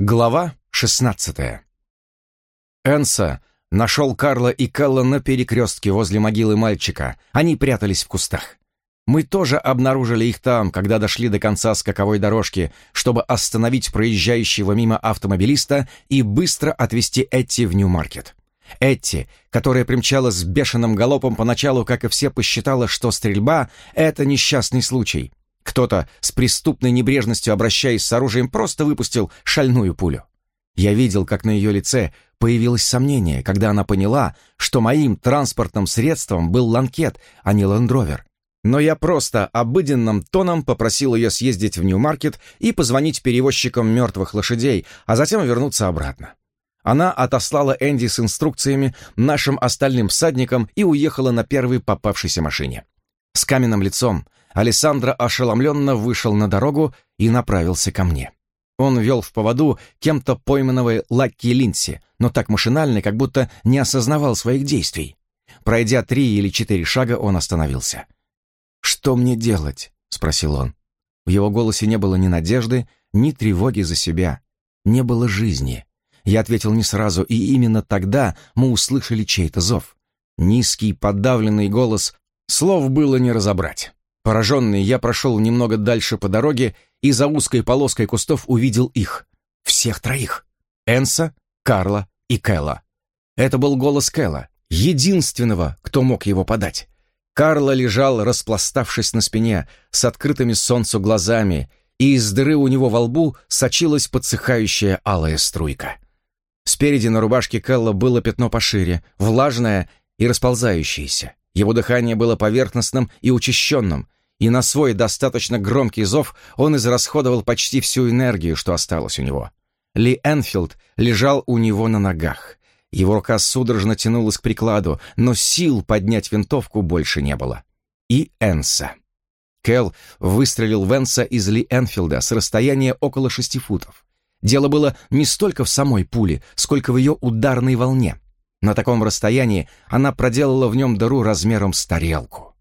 Глава 16 Энса нашел Карла и Келла на перекрестке возле могилы мальчика. Они прятались в кустах. Мы тоже обнаружили их там, когда дошли до конца скаковой дорожки, чтобы остановить проезжающего мимо автомобилиста и быстро отвезти Этти в Нью-Маркет. Этти, которая примчалась с бешеным галопом поначалу, как и все, посчитала, что стрельба — это несчастный случай. Кто-то с преступной небрежностью, обращаясь с оружием, просто выпустил шальную пулю. Я видел, как на ее лице появилось сомнение, когда она поняла, что моим транспортным средством был Ланкет, а не лендровер. Но я просто обыденным тоном попросил ее съездить в Нью-Маркет и позвонить перевозчикам мертвых лошадей, а затем вернуться обратно. Она отослала Энди с инструкциями нашим остальным всадникам и уехала на первой попавшейся машине. С каменным лицом, Алессандро ошеломленно вышел на дорогу и направился ко мне. Он вел в поводу кем-то пойманного Лакки Линси, но так машинально, как будто не осознавал своих действий. Пройдя три или четыре шага, он остановился. «Что мне делать?» — спросил он. В его голосе не было ни надежды, ни тревоги за себя. Не было жизни. Я ответил не сразу, и именно тогда мы услышали чей-то зов. Низкий, подавленный голос, слов было не разобрать. Пораженный, я прошел немного дальше по дороге и за узкой полоской кустов увидел их. Всех троих. Энса, Карла и Кэлла. Это был голос Кэлла, единственного, кто мог его подать. Карла лежал, распластавшись на спине, с открытыми солнцу глазами, и из дыры у него во лбу сочилась подсыхающая алая струйка. Спереди на рубашке Кэлла было пятно пошире, влажное и расползающееся. Его дыхание было поверхностным и учащенным, и на свой достаточно громкий зов он израсходовал почти всю энергию, что осталось у него. Ли Энфилд лежал у него на ногах. Его рука судорожно тянулась к прикладу, но сил поднять винтовку больше не было. И Энса. Кэл выстрелил в Энса из Ли Энфилда с расстояния около шести футов. Дело было не столько в самой пуле, сколько в ее ударной волне. На таком расстоянии она проделала в нем дыру размером с тарелку.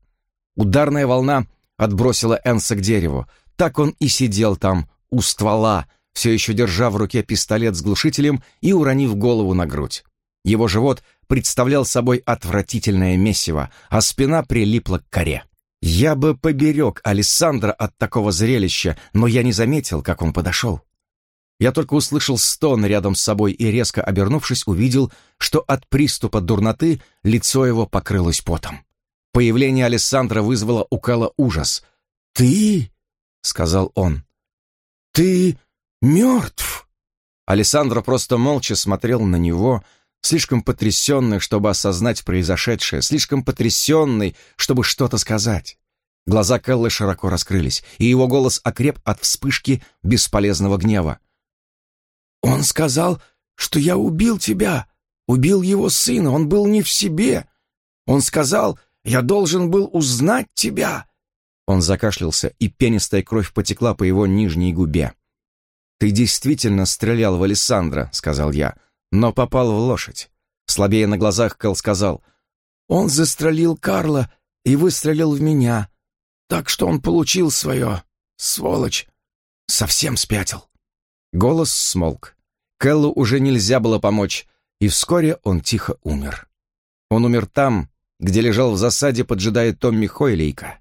Ударная волна отбросила Энса к дереву. Так он и сидел там, у ствола, все еще держа в руке пистолет с глушителем и уронив голову на грудь. Его живот представлял собой отвратительное месиво, а спина прилипла к коре. Я бы поберег Александра от такого зрелища, но я не заметил, как он подошел. Я только услышал стон рядом с собой и, резко обернувшись, увидел, что от приступа дурноты лицо его покрылось потом. Появление Александра вызвало у Кэлла ужас. «Ты?» — сказал он. «Ты мертв?» Александр просто молча смотрел на него, слишком потрясенный, чтобы осознать произошедшее, слишком потрясенный, чтобы что-то сказать. Глаза Кэлла широко раскрылись, и его голос окреп от вспышки бесполезного гнева. «Он сказал, что я убил тебя, убил его сына, он был не в себе. Он сказал, я должен был узнать тебя!» Он закашлялся, и пенистая кровь потекла по его нижней губе. «Ты действительно стрелял в Александра», — сказал я, — «но попал в лошадь». Слабее на глазах Кэл сказал, «Он застрелил Карла и выстрелил в меня, так что он получил свое, сволочь, совсем спятил». Голос смолк. Кэллу уже нельзя было помочь, и вскоре он тихо умер. Он умер там, где лежал в засаде, поджидая Томми Хойлейка.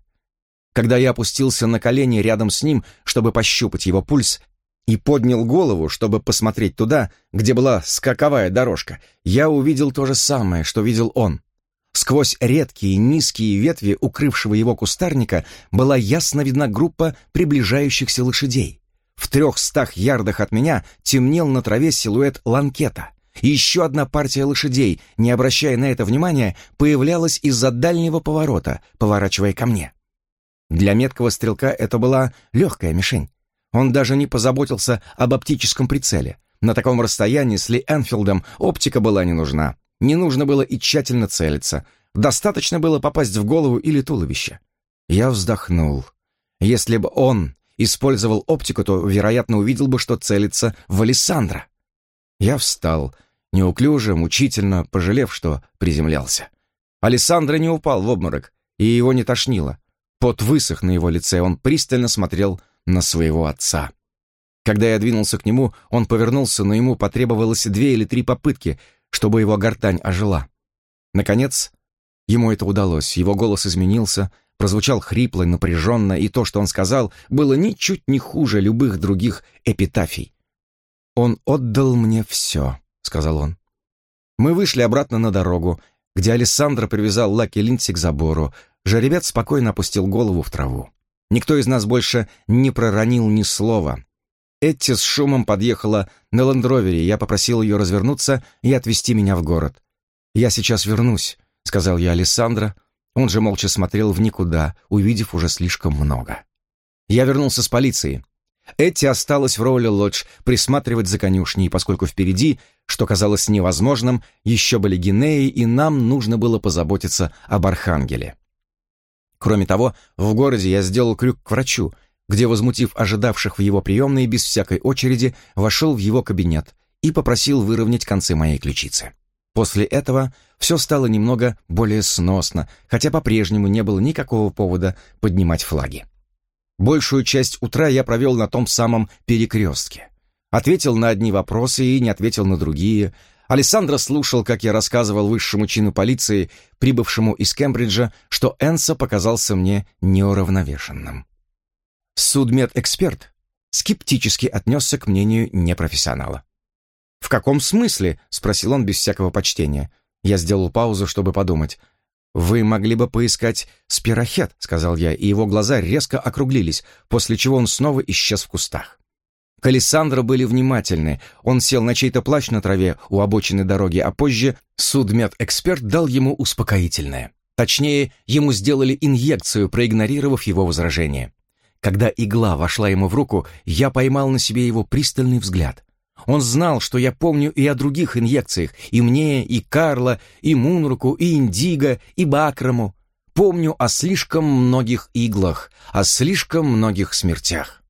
Когда я опустился на колени рядом с ним, чтобы пощупать его пульс, и поднял голову, чтобы посмотреть туда, где была скаковая дорожка, я увидел то же самое, что видел он. Сквозь редкие низкие ветви укрывшего его кустарника была ясно видна группа приближающихся лошадей. В трехстах ярдах от меня темнел на траве силуэт ланкета. Еще одна партия лошадей, не обращая на это внимания, появлялась из-за дальнего поворота, поворачивая ко мне. Для меткого стрелка это была легкая мишень. Он даже не позаботился об оптическом прицеле. На таком расстоянии с Ли Энфилдом оптика была не нужна. Не нужно было и тщательно целиться. Достаточно было попасть в голову или туловище. Я вздохнул. Если бы он использовал оптику, то, вероятно, увидел бы, что целится в Александра. Я встал, неуклюже, мучительно, пожалев, что приземлялся. Александра не упал в обморок, и его не тошнило. Пот высох на его лице, он пристально смотрел на своего отца. Когда я двинулся к нему, он повернулся, но ему потребовалось две или три попытки, чтобы его гортань ожила. Наконец, ему это удалось, его голос изменился, прозвучал хрипло, напряженно, и то, что он сказал, было ничуть не хуже любых других эпитафий. «Он отдал мне все», — сказал он. Мы вышли обратно на дорогу, где Александра привязал Лаки Линдси к забору. Жеребец спокойно опустил голову в траву. Никто из нас больше не проронил ни слова. Этти с шумом подъехала на ландровере, я попросил ее развернуться и отвезти меня в город. «Я сейчас вернусь», — сказал я Александра. Он же молча смотрел в никуда, увидев уже слишком много. Я вернулся с полицией. Этти осталась в роли лодж присматривать за конюшней, поскольку впереди, что казалось невозможным, еще были гинеи, и нам нужно было позаботиться об Архангеле. Кроме того, в городе я сделал крюк к врачу, где, возмутив ожидавших в его приемной без всякой очереди, вошел в его кабинет и попросил выровнять концы моей ключицы. После этого все стало немного более сносно, хотя по-прежнему не было никакого повода поднимать флаги. Большую часть утра я провел на том самом перекрестке. Ответил на одни вопросы и не ответил на другие. Александра слушал, как я рассказывал высшему чину полиции, прибывшему из Кембриджа, что Энса показался мне неуравновешенным. Судмедэксперт скептически отнесся к мнению непрофессионала. «В каком смысле?» — спросил он без всякого почтения. Я сделал паузу, чтобы подумать. «Вы могли бы поискать спирохет», — сказал я, и его глаза резко округлились, после чего он снова исчез в кустах. К были внимательны. Он сел на чей-то плащ на траве у обочины дороги, а позже судмедэксперт дал ему успокоительное. Точнее, ему сделали инъекцию, проигнорировав его возражение. Когда игла вошла ему в руку, я поймал на себе его пристальный взгляд. Он знал, что я помню и о других инъекциях, и мне, и Карла, и Мунруку, и Индиго, и Бакраму. Помню о слишком многих иглах, о слишком многих смертях.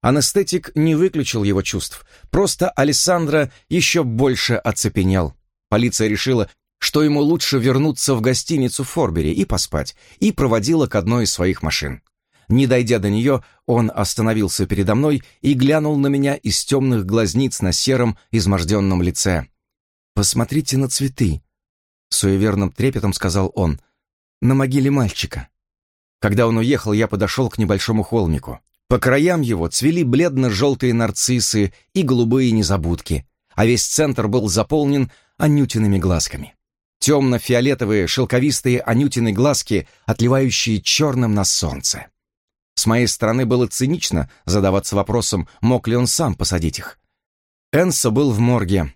Анестетик не выключил его чувств, просто Алессандро еще больше оцепенел. Полиция решила, что ему лучше вернуться в гостиницу в Форбере и поспать, и проводила к одной из своих машин. Не дойдя до нее, он остановился передо мной и глянул на меня из темных глазниц на сером, изможденном лице. «Посмотрите на цветы», — суеверным трепетом сказал он, — «на могиле мальчика». Когда он уехал, я подошел к небольшому холмику. По краям его цвели бледно-желтые нарциссы и голубые незабудки, а весь центр был заполнен анютиными глазками. Темно-фиолетовые шелковистые анютины глазки, отливающие черным на солнце. С моей стороны было цинично задаваться вопросом, мог ли он сам посадить их. Энсо был в морге,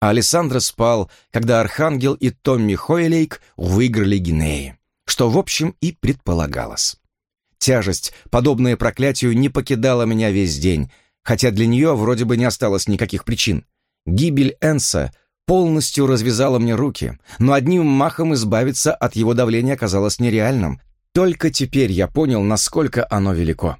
а Александра спал, когда Архангел и Томми Хойлейк выиграли Гинеи, что, в общем, и предполагалось. Тяжесть, подобная проклятию, не покидала меня весь день, хотя для нее вроде бы не осталось никаких причин. Гибель Энса полностью развязала мне руки, но одним махом избавиться от его давления оказалось нереальным, только теперь я понял, насколько оно велико.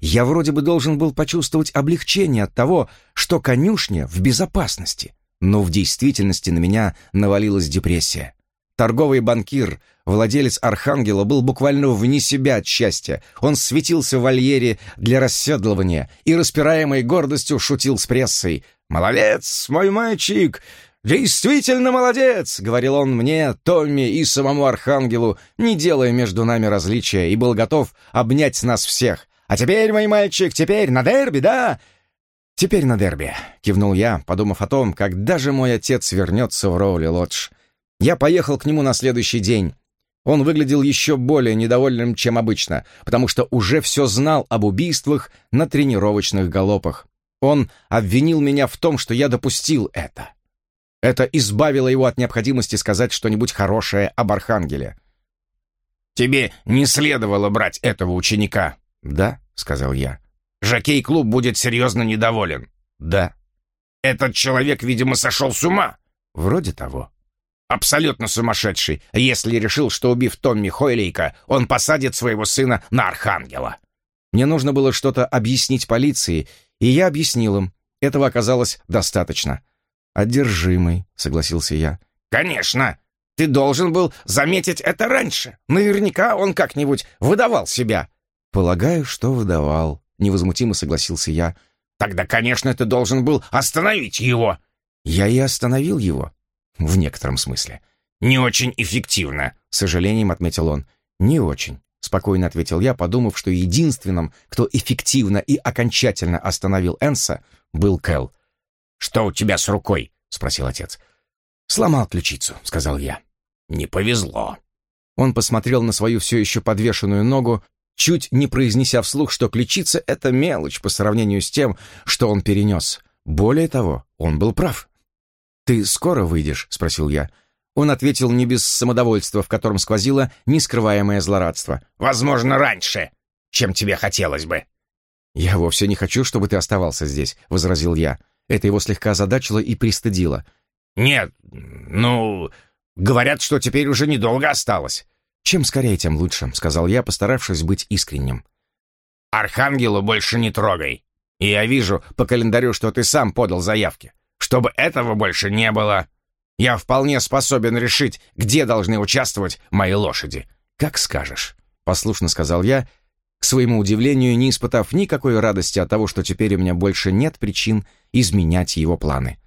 Я вроде бы должен был почувствовать облегчение от того, что конюшня в безопасности, но в действительности на меня навалилась депрессия. Торговый банкир, владелец Архангела, был буквально вне себя от счастья. Он светился в вольере для расседлывания и, распираемой гордостью, шутил с прессой. «Молодец, мой мальчик! «Действительно молодец!» — говорил он мне, Томми и самому Архангелу, не делая между нами различия, и был готов обнять нас всех. «А теперь, мой мальчик, теперь на дерби, да?» «Теперь на дерби», — кивнул я, подумав о том, как даже мой отец вернется в Роули Лодж. Я поехал к нему на следующий день. Он выглядел еще более недовольным, чем обычно, потому что уже все знал об убийствах на тренировочных галопах. Он обвинил меня в том, что я допустил это. Это избавило его от необходимости сказать что-нибудь хорошее об Архангеле. «Тебе не следовало брать этого ученика». «Да», — сказал я. «Жокей-клуб будет серьезно недоволен». «Да». «Этот человек, видимо, сошел с ума». «Вроде того». «Абсолютно сумасшедший, если решил, что, убив Томми Хойлейка, он посадит своего сына на Архангела». Мне нужно было что-то объяснить полиции, и я объяснил им. Этого оказалось достаточно. «Одержимый», — согласился я. «Конечно! Ты должен был заметить это раньше. Наверняка он как-нибудь выдавал себя». «Полагаю, что выдавал», — невозмутимо согласился я. Тогда, конечно, ты должен был остановить его. Я и остановил его. В некотором смысле. Не очень эффективно, с сожалением отметил он. Не очень. Спокойно ответил я, подумав, что единственным, кто эффективно и окончательно остановил Энса, был Кэл. «Что у тебя с рукой?» — спросил отец. «Сломал ключицу», — сказал я. «Не повезло». Он посмотрел на свою все еще подвешенную ногу, чуть не произнеся вслух, что ключица — это мелочь по сравнению с тем, что он перенес. Более того, он был прав. «Ты скоро выйдешь?» — спросил я. Он ответил не без самодовольства, в котором сквозило нескрываемое злорадство. «Возможно, раньше, чем тебе хотелось бы». «Я вовсе не хочу, чтобы ты оставался здесь», — возразил я. Это его слегка озадачило и пристыдило. «Нет, ну, говорят, что теперь уже недолго осталось». «Чем скорее, тем лучше», — сказал я, постаравшись быть искренним. «Архангелу больше не трогай. И я вижу по календарю, что ты сам подал заявки. Чтобы этого больше не было, я вполне способен решить, где должны участвовать мои лошади». «Как скажешь», — послушно сказал я, своему удивлению, не испытав никакой радости от того, что теперь у меня больше нет причин изменять его планы.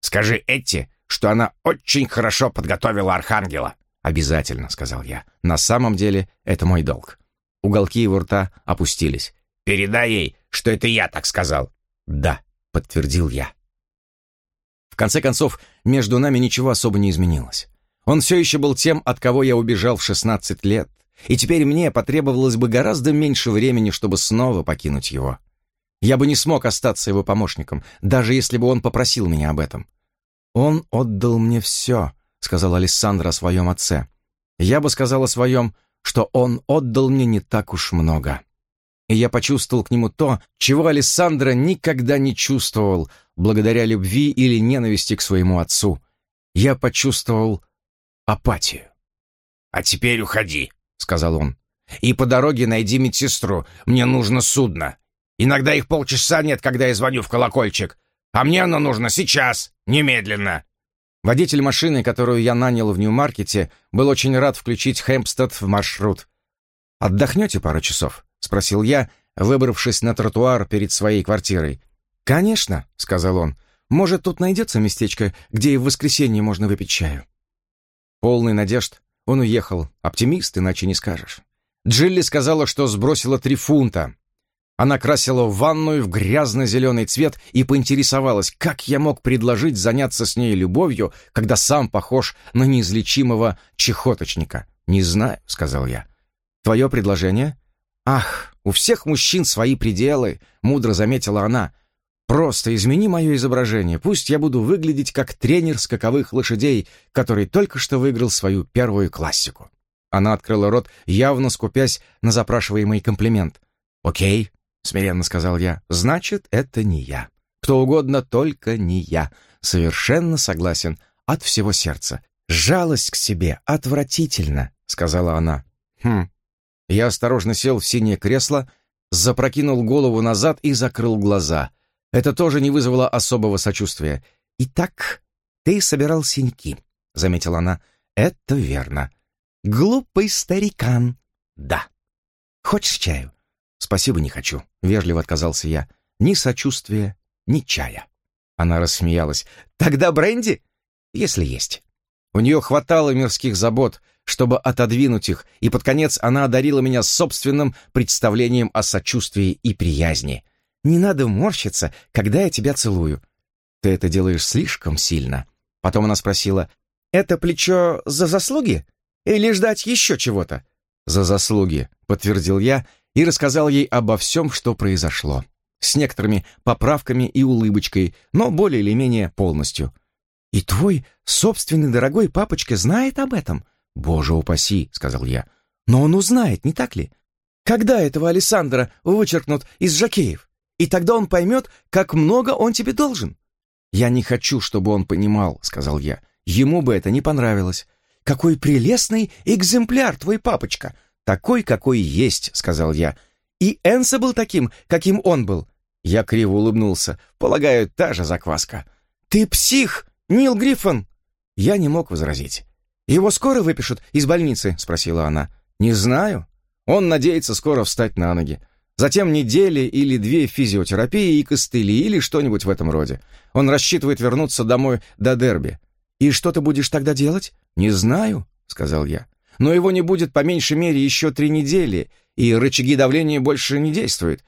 «Скажи Этти, что она очень хорошо подготовила Архангела». «Обязательно», — сказал я. «На самом деле это мой долг». Уголки его рта опустились. «Передай ей, что это я так сказал». «Да», — подтвердил я. В конце концов, между нами ничего особо не изменилось. Он все еще был тем, от кого я убежал в 16 лет, и теперь мне потребовалось бы гораздо меньше времени, чтобы снова покинуть его. Я бы не смог остаться его помощником, даже если бы он попросил меня об этом. «Он отдал мне все», — сказал Александр о своем отце. Я бы сказал о своем, что он отдал мне не так уж много. И я почувствовал к нему то, чего Александра никогда не чувствовал, благодаря любви или ненависти к своему отцу. Я почувствовал апатию. «А теперь уходи», — сказал он. «И по дороге найди медсестру. Мне нужно судно. Иногда их полчаса нет, когда я звоню в колокольчик. А мне оно нужно сейчас, немедленно». Водитель машины, которую я нанял в Нью-Маркете, был очень рад включить Хэмпстед в маршрут. «Отдохнете пару часов?» — спросил я, выбравшись на тротуар перед своей квартирой. «Конечно», — сказал он. «Может, тут найдется местечко, где и в воскресенье можно выпить чаю?» Полный надежд, он уехал. Оптимист, иначе не скажешь. Джилли сказала, что сбросила три фунта. Она красила ванную в грязно-зеленый цвет и поинтересовалась, как я мог предложить заняться с ней любовью, когда сам похож на неизлечимого чехоточника. «Не знаю», — сказал я. «Твое предложение?» «Ах, у всех мужчин свои пределы», — мудро заметила она. Просто измени мое изображение, пусть я буду выглядеть как тренер скаковых лошадей, который только что выиграл свою первую классику». Она открыла рот, явно скупясь на запрашиваемый комплимент. «Окей», — смиренно сказал я, — «значит, это не я. Кто угодно, только не я. Совершенно согласен, от всего сердца. Жалость к себе отвратительно», — сказала она. «Хм». Я осторожно сел в синее кресло, запрокинул голову назад и закрыл глаза — это тоже не вызвало особого сочувствия. «Итак, ты собирал синяки», — заметила она. «Это верно. Глупый старикан». «Да». «Хочешь чаю?» «Спасибо, не хочу», — вежливо отказался я. «Ни сочувствия, ни чая». Она рассмеялась. «Тогда бренди?» «Если есть». У нее хватало мирских забот, чтобы отодвинуть их, и под конец она одарила меня собственным представлением о сочувствии и приязни. Не надо морщиться, когда я тебя целую. Ты это делаешь слишком сильно. Потом она спросила, это плечо за заслуги? Или ждать еще чего-то? За заслуги, подтвердил я и рассказал ей обо всем, что произошло. С некоторыми поправками и улыбочкой, но более или менее полностью. «И твой собственный дорогой папочка знает об этом?» «Боже упаси», — сказал я. «Но он узнает, не так ли? Когда этого Александра вычеркнут из жакеев?» И тогда он поймет, как много он тебе должен». «Я не хочу, чтобы он понимал», — сказал я. «Ему бы это не понравилось». «Какой прелестный экземпляр твой папочка!» «Такой, какой есть», — сказал я. «И Энса был таким, каким он был». Я криво улыбнулся. Полагаю, та же закваска. «Ты псих, Нил Гриффин!» Я не мог возразить. «Его скоро выпишут из больницы?» — спросила она. «Не знаю. Он надеется скоро встать на ноги. Затем недели или две физиотерапии и костыли или что-нибудь в этом роде. Он рассчитывает вернуться домой до дерби. «И что ты будешь тогда делать?» «Не знаю», — сказал я. «Но его не будет по меньшей мере еще три недели, и рычаги давления больше не действуют.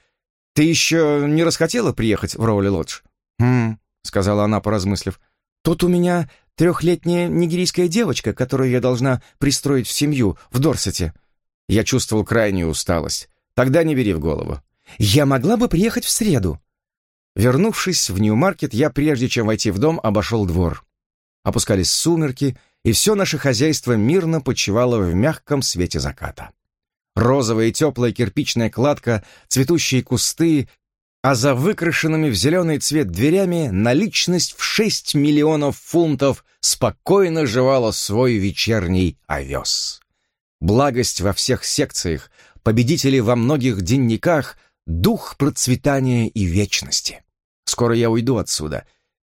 Ты еще не расхотела приехать в Роули-Лодж?» «Хм», — сказала она, поразмыслив. «Тут у меня трехлетняя нигерийская девочка, которую я должна пристроить в семью в Дорсете». Я чувствовал крайнюю усталость. Тогда не бери в голову. Я могла бы приехать в среду. Вернувшись в Нью-Маркет, я, прежде чем войти в дом, обошел двор. Опускались сумерки, и все наше хозяйство мирно почивало в мягком свете заката. Розовая и теплая кирпичная кладка, цветущие кусты, а за выкрашенными в зеленый цвет дверями наличность в шесть миллионов фунтов спокойно жевала свой вечерний овес. Благость во всех секциях, победители во многих денниках, дух процветания и вечности. Скоро я уйду отсюда.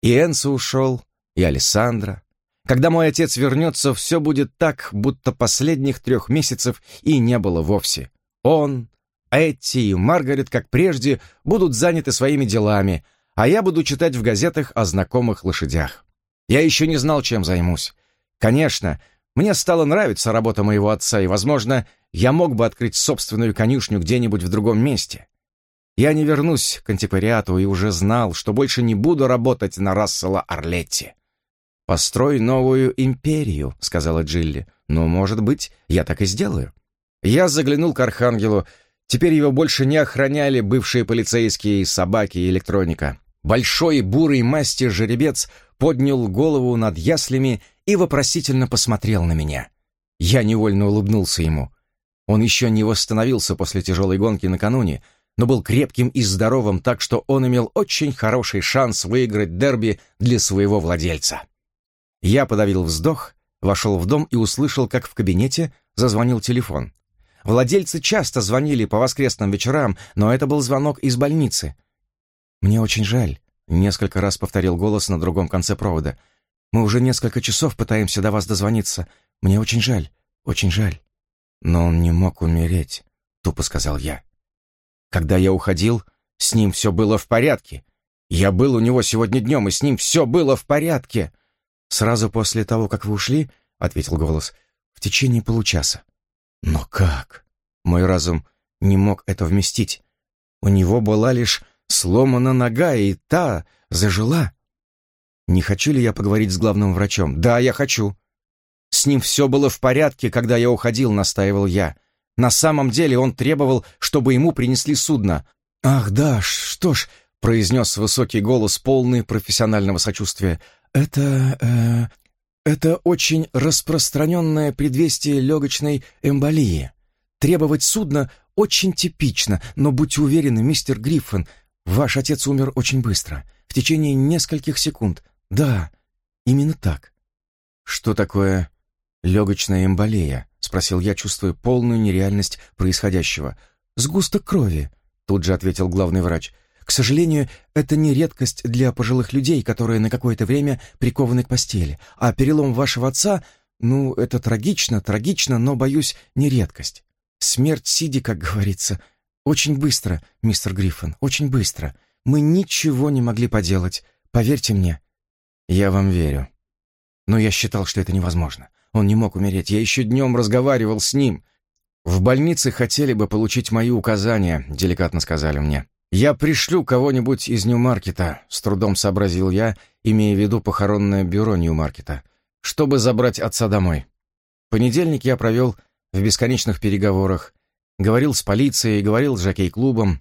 И Энсо ушел, и Алессандра. Когда мой отец вернется, все будет так, будто последних трех месяцев и не было вовсе. Он, Этти и Маргарет, как прежде, будут заняты своими делами, а я буду читать в газетах о знакомых лошадях. Я еще не знал, чем займусь. Конечно, мне стала нравиться работа моего отца, и, возможно, я мог бы открыть собственную конюшню где-нибудь в другом месте. Я не вернусь к антиквариату и уже знал, что больше не буду работать на Рассела Орлетти. «Построй новую империю», — сказала Джилли. «Ну, может быть, я так и сделаю». Я заглянул к Архангелу. Теперь его больше не охраняли бывшие полицейские, собаки и электроника. Большой бурый масти жеребец поднял голову над яслями и вопросительно посмотрел на меня. Я невольно улыбнулся ему. Он еще не восстановился после тяжелой гонки накануне, но был крепким и здоровым, так что он имел очень хороший шанс выиграть дерби для своего владельца. Я подавил вздох, вошел в дом и услышал, как в кабинете зазвонил телефон. Владельцы часто звонили по воскресным вечерам, но это был звонок из больницы. «Мне очень жаль», — несколько раз повторил голос на другом конце провода. «Мы уже несколько часов пытаемся до вас дозвониться. Мне очень жаль, очень жаль». «Но он не мог умереть», — тупо сказал я. Когда я уходил, с ним все было в порядке. Я был у него сегодня днем, и с ним все было в порядке. Сразу после того, как вы ушли, — ответил голос, — в течение получаса. Но как? Мой разум не мог это вместить. У него была лишь сломана нога, и та зажила. Не хочу ли я поговорить с главным врачом? Да, я хочу. С ним все было в порядке, когда я уходил, настаивал я. На самом деле он требовал, чтобы ему принесли судно. «Ах, да, что ж», — произнес высокий голос, полный профессионального сочувствия, «это... Э, это очень распространенное предвестие легочной эмболии. Требовать судна очень типично, но будьте уверены, мистер Гриффин, ваш отец умер очень быстро, в течение нескольких секунд. Да, именно так». «Что такое легочная эмболия?» — спросил я, чувствуя полную нереальность происходящего. «Сгусток крови», — тут же ответил главный врач. «К сожалению, это не редкость для пожилых людей, которые на какое-то время прикованы к постели. А перелом вашего отца, ну, это трагично, трагично, но, боюсь, не редкость. Смерть Сиди, как говорится, очень быстро, мистер Гриффин, очень быстро. Мы ничего не могли поделать, поверьте мне». «Я вам верю. Но я считал, что это невозможно. Он не мог умереть. Я еще днем разговаривал с ним. В больнице хотели бы получить мои указания, деликатно сказали мне. Я пришлю кого-нибудь из Нью-Маркета, с трудом сообразил я, имея в виду похоронное бюро Нью-Маркета, чтобы забрать отца домой. Понедельник я провел в бесконечных переговорах, говорил с полицией, говорил с жокей-клубом,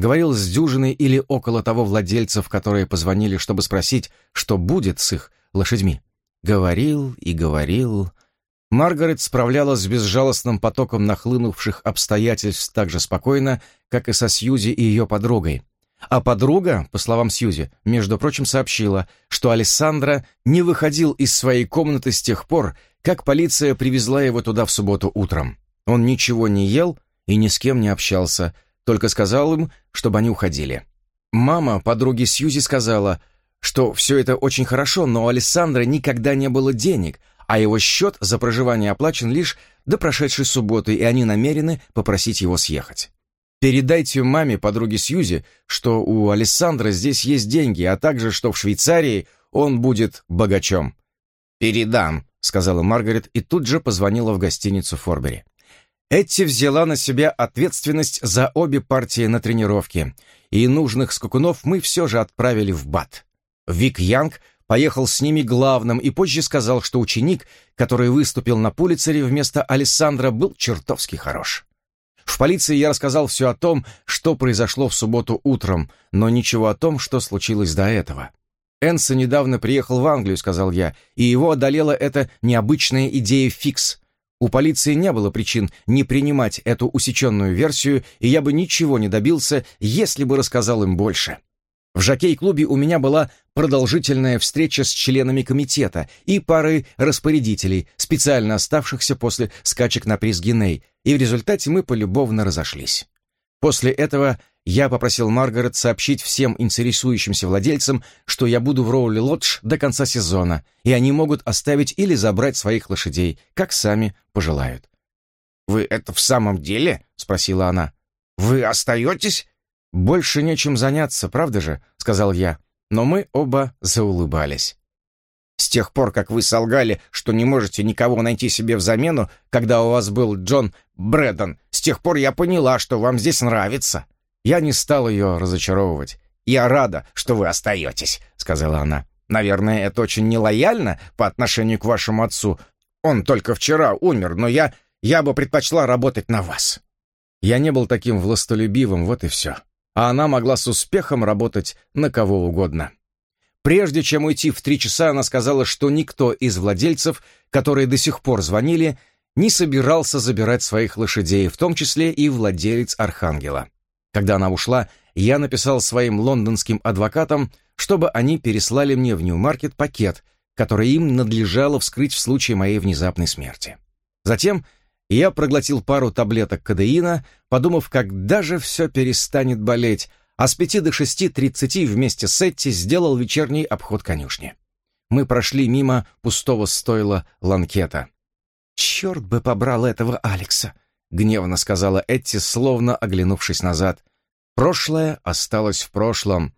говорил с дюжиной или около того владельцев, которые позвонили, чтобы спросить, что будет с их лошадьми. Говорил и говорил. Маргарет справлялась с безжалостным потоком нахлынувших обстоятельств так же спокойно, как и со Сьюзи и ее подругой. А подруга, по словам Сьюзи, между прочим, сообщила, что Алессандро не выходил из своей комнаты с тех пор, как полиция привезла его туда в субботу утром. Он ничего не ел и ни с кем не общался, только сказал им, чтобы они уходили. Мама подруги Сьюзи сказала, что все это очень хорошо, но у Александра никогда не было денег, а его счет за проживание оплачен лишь до прошедшей субботы, и они намерены попросить его съехать. Передайте маме, подруге Сьюзи, что у Александра здесь есть деньги, а также, что в Швейцарии он будет богачом». «Передам», — сказала Маргарет и тут же позвонила в гостиницу Форбери. Этти взяла на себя ответственность за обе партии на тренировке, и нужных скакунов мы все же отправили в БАТ. Вик Янг поехал с ними главным и позже сказал, что ученик, который выступил на Пулицере вместо Александра, был чертовски хорош. В полиции я рассказал все о том, что произошло в субботу утром, но ничего о том, что случилось до этого. Энса недавно приехал в Англию, сказал я, и его одолела эта необычная идея фикс. У полиции не было причин не принимать эту усеченную версию, и я бы ничего не добился, если бы рассказал им больше. В жокей-клубе у меня была продолжительная встреча с членами комитета и парой распорядителей, специально оставшихся после скачек на приз Гиней, и в результате мы полюбовно разошлись. После этого я попросил Маргарет сообщить всем интересующимся владельцам, что я буду в Роули-Лодж до конца сезона, и они могут оставить или забрать своих лошадей, как сами пожелают. «Вы это в самом деле?» — спросила она. «Вы остаетесь?» «Больше нечем заняться, правда же?» — сказал я. Но мы оба заулыбались. «С тех пор, как вы солгали, что не можете никого найти себе в замену, когда у вас был Джон Брэддон, с тех пор я поняла, что вам здесь нравится». Я не стал ее разочаровывать. «Я рада, что вы остаетесь», — сказала она. «Наверное, это очень нелояльно по отношению к вашему отцу. Он только вчера умер, но я... я бы предпочла работать на вас». Я не был таким властолюбивым, вот и все. А она могла с успехом работать на кого угодно. Прежде чем уйти в три часа, она сказала, что никто из владельцев, которые до сих пор звонили, не собирался забирать своих лошадей, в том числе и владелец Архангела. Когда она ушла, я написал своим лондонским адвокатам, чтобы они переслали мне в Нью-Маркет пакет, который им надлежало вскрыть в случае моей внезапной смерти. Затем я проглотил пару таблеток кадеина, подумав, когда же все перестанет болеть, а с пяти до шести тридцати вместе с Этти сделал вечерний обход конюшни. Мы прошли мимо пустого стойла ланкета. «Черт бы побрал этого Алекса!» — гневно сказала Этти, словно оглянувшись назад. «Прошлое осталось в прошлом.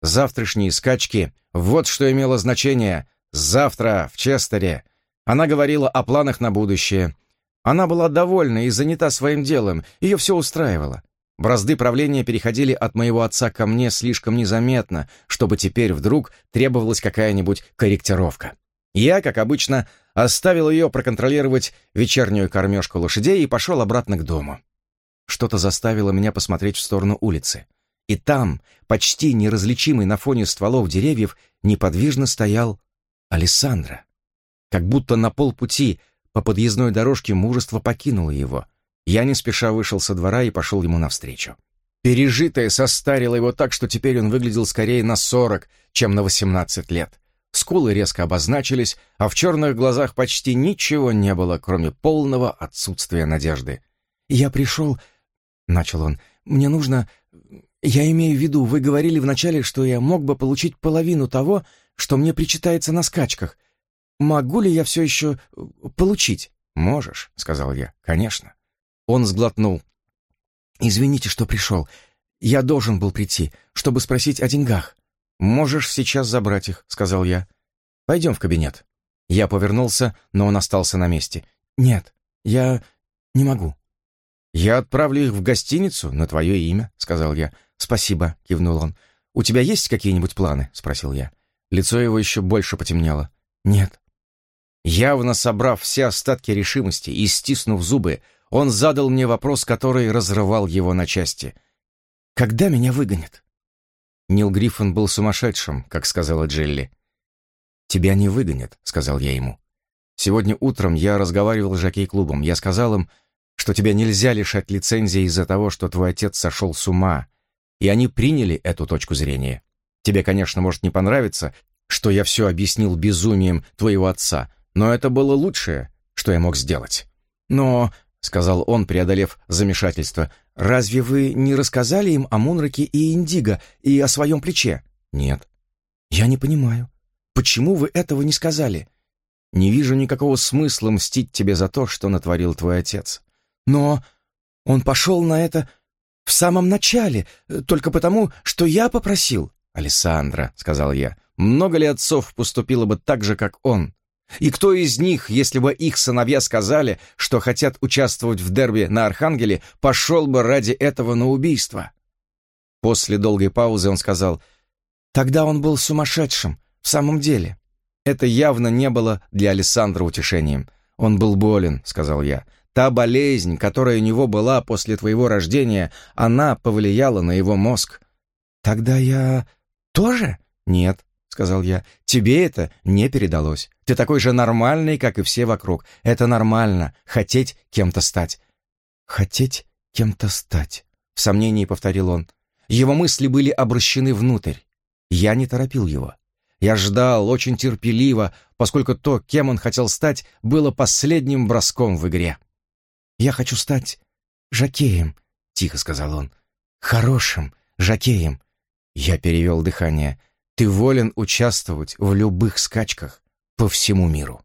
Завтрашние скачки — вот что имело значение. Завтра в Честере». Она говорила о планах на будущее. Она была довольна и занята своим делом, ее все устраивало. Бразды правления переходили от моего отца ко мне слишком незаметно, чтобы теперь вдруг требовалась какая-нибудь корректировка. Я, как обычно, оставил ее проконтролировать вечернюю кормежку лошадей и пошел обратно к дому. Что-то заставило меня посмотреть в сторону улицы. И там, почти неразличимый на фоне стволов деревьев, неподвижно стоял Алессандро. Как будто на полпути по подъездной дорожке мужество покинуло его. Я не спеша вышел со двора и пошел ему навстречу. Пережитое состарило его так, что теперь он выглядел скорее на сорок, чем на восемнадцать лет. Скулы резко обозначились, а в черных глазах почти ничего не было, кроме полного отсутствия надежды. «Я пришел...» — начал он. «Мне нужно... Я имею в виду, вы говорили вначале, что я мог бы получить половину того, что мне причитается на скачках. Могу ли я все еще получить?» «Можешь», — сказал я. «Конечно». Он сглотнул. «Извините, что пришел. Я должен был прийти, чтобы спросить о деньгах. «Можешь сейчас забрать их», — сказал я. «Пойдем в кабинет». Я повернулся, но он остался на месте. «Нет, я не могу». «Я отправлю их в гостиницу на твое имя», — сказал я. «Спасибо», — кивнул он. «У тебя есть какие-нибудь планы?» — спросил я. Лицо его еще больше потемнело. «Нет». Явно собрав все остатки решимости и стиснув зубы, он задал мне вопрос, который разрывал его на части. «Когда меня выгонят?» Нил Гриффин был сумасшедшим, как сказала Джилли. «Тебя не выгонят», — сказал я ему. «Сегодня утром я разговаривал с жокей-клубом. Я сказал им, что тебя нельзя лишать лицензии из-за того, что твой отец сошел с ума. И они приняли эту точку зрения. Тебе, конечно, может не понравиться, что я все объяснил безумием твоего отца, но это было лучшее, что я мог сделать. Но, — сказал он, преодолев замешательство, Разве вы не рассказали им о Мунраке и Индиго и о своем плече? Нет. Я не понимаю. Почему вы этого не сказали? Не вижу никакого смысла мстить тебе за то, что натворил твой отец. Но он пошел на это в самом начале, только потому, что я попросил». «Алессандро», — сказал я, — «много ли отцов поступило бы так же, как он? И кто из них, если бы их сыновья сказали, что хотят участвовать в дерби на Архангеле, пошел бы ради этого на убийство?» После долгой паузы он сказал, «Тогда он был сумасшедшим, в самом деле». Это явно не было для Александра утешением. «Он был болен», — сказал я. «Та болезнь, которая у него была после твоего рождения, она повлияла на его мозг». «Тогда я тоже?» «Нет», — сказал я. «Тебе это не передалось. Ты такой же нормальный, как и все вокруг. Это нормально — хотеть кем-то стать». «Хотеть кем-то стать», — в сомнении повторил он. Его мысли были обращены внутрь. Я не торопил его. Я ждал очень терпеливо, поскольку то, кем он хотел стать, было последним броском в игре. «Я хочу стать жакеем», — тихо сказал он. «Хорошим жакеем». Я перевел дыхание. «Ты волен участвовать в любых скачках по всему миру».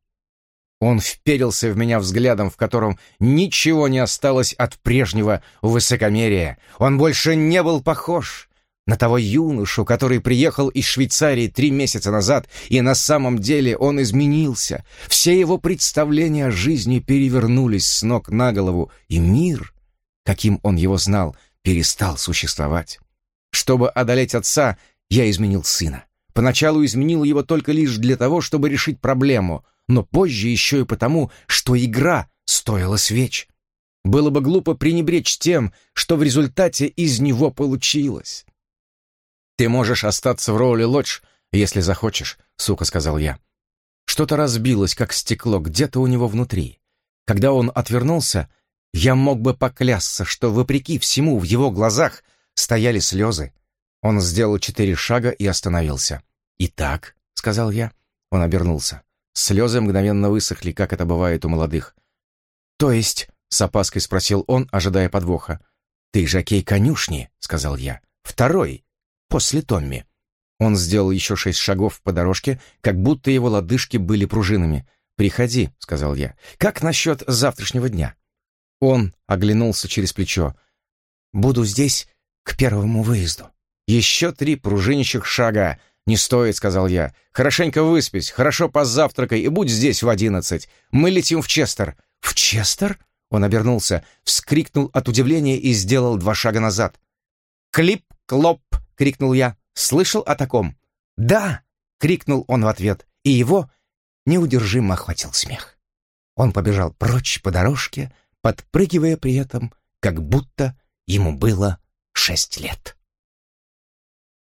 Он вперился в меня взглядом, в котором ничего не осталось от прежнего высокомерия. Он больше не был похож на того юношу, который приехал из Швейцарии три месяца назад, и на самом деле он изменился. Все его представления о жизни перевернулись с ног на голову, и мир, каким он его знал, перестал существовать. Чтобы одолеть отца, я изменил сына. Поначалу изменил его только лишь для того, чтобы решить проблему — но позже еще и потому, что игра стоила свеч. Было бы глупо пренебречь тем, что в результате из него получилось. «Ты можешь остаться в роли Лодж, если захочешь», — сука сказал я. Что-то разбилось, как стекло, где-то у него внутри. Когда он отвернулся, я мог бы поклясться, что, вопреки всему, в его глазах стояли слезы. Он сделал четыре шага и остановился. «Итак», — сказал я, — он обернулся. Слезы мгновенно высохли, как это бывает у молодых. «То есть?» — с опаской спросил он, ожидая подвоха. «Ты жокей конюшни», — сказал я. «Второй, после Томми». Он сделал еще шесть шагов по дорожке, как будто его лодыжки были пружинами. «Приходи», — сказал я. «Как насчет завтрашнего дня?» Он оглянулся через плечо. «Буду здесь к первому выезду». Еще три пружинящих шага, «Не стоит», — сказал я. «Хорошенько выспись, хорошо позавтракай и будь здесь в одиннадцать. Мы летим в Честер». «В Честер?» Он обернулся, вскрикнул от удивления и сделал два шага назад. «Клип-клоп!» — крикнул я. «Слышал о таком?» «Да!» — крикнул он в ответ, и его неудержимо охватил смех. Он побежал прочь по дорожке, подпрыгивая при этом, как будто ему было шесть лет.